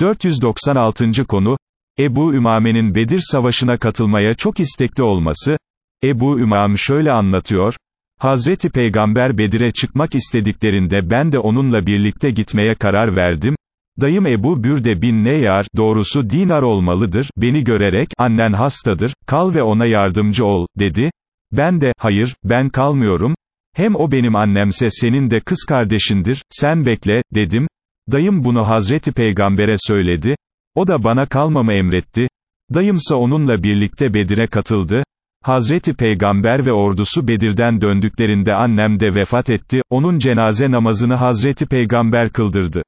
496. konu, Ebu Ümame'nin Bedir Savaşı'na katılmaya çok istekli olması, Ebu Ümam şöyle anlatıyor, Hazreti Peygamber Bedir'e çıkmak istediklerinde ben de onunla birlikte gitmeye karar verdim, Dayım Ebu Bürde bin Neyar, doğrusu dinar olmalıdır, beni görerek, annen hastadır, kal ve ona yardımcı ol, dedi. Ben de, hayır, ben kalmıyorum, hem o benim annemse senin de kız kardeşindir, sen bekle, dedim. Dayım bunu Hazreti Peygamber'e söyledi, o da bana kalmamı emretti, dayımsa onunla birlikte Bedir'e katıldı, Hazreti Peygamber ve ordusu Bedir'den döndüklerinde annem de vefat etti, onun cenaze namazını Hazreti Peygamber kıldırdı.